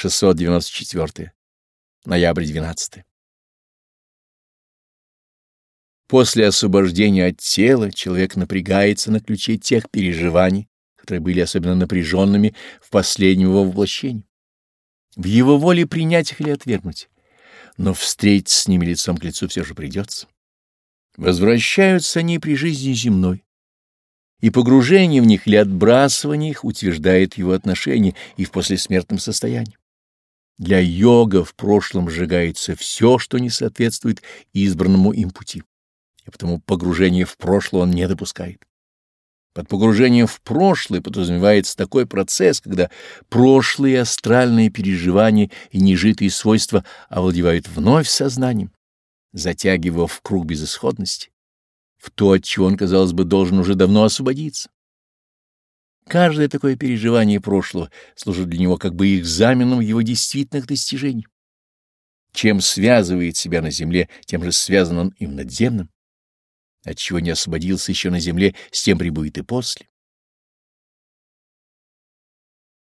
694. Ноябрь 12. После освобождения от тела человек напрягается на ключе тех переживаний, которые были особенно напряженными в последнем его воплощении. В его воле принять их или отвергнуть, но встретиться с ними лицом к лицу все же придется. Возвращаются они при жизни земной, и погружение в них или отбрасывание их утверждает его отношение и в послесмертном состоянии. Для йога в прошлом сжигается все, что не соответствует избранному им пути и потому погружение в прошлое он не допускает. Под погружением в прошлое подразумевается такой процесс, когда прошлые астральные переживания и нежитые свойства овладевают вновь сознанием, затягивая в круг безысходности, в то, от чего он, казалось бы, должен уже давно освободиться. Каждое такое переживание прошлого служит для него как бы экзаменом его действительных достижений. Чем связывает себя на земле, тем же связан он и в надземном отчего не освободился еще на земле, с тем прибудет и после.